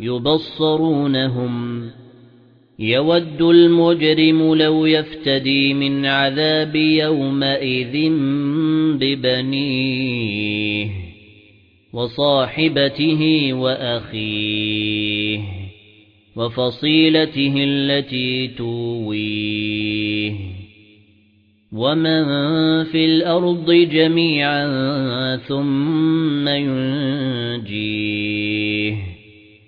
يبصرونهم. يود المجرم لو يفتدي من عذاب يومئذ ببنيه وصاحبته وأخيه وفصيلته التي تويه. ومن في الأرض جميعا ثم ينجيه.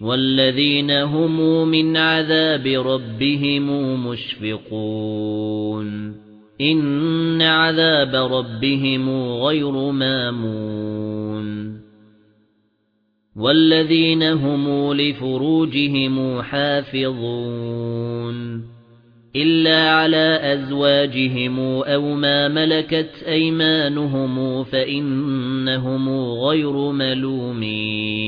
والذين هم من عذاب ربهم مشفقون. إن عذاب ربهم غير مامون. والذين هم لفروجهم حافظون. إلا على أزواجهم أو ما ملكت أيمانهم فإنهم غير ملومين.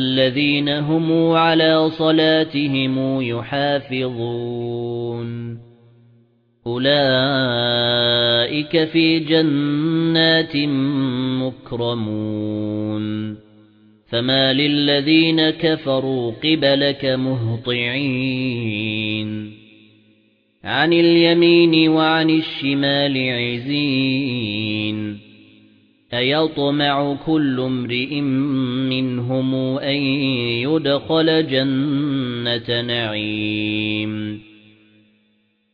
والذين هم على صلاتهم يحافظون. أولئك في جنات مكرمون. فما للذين كفروا قبلك مهطعين. عن اليمين وعن الشمال عزين. أيطمع كل امرئ منهم أن يدخل جنة نعيم.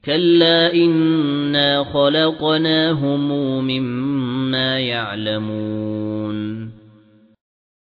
كلا إنا خلقناهم مما يعلمون.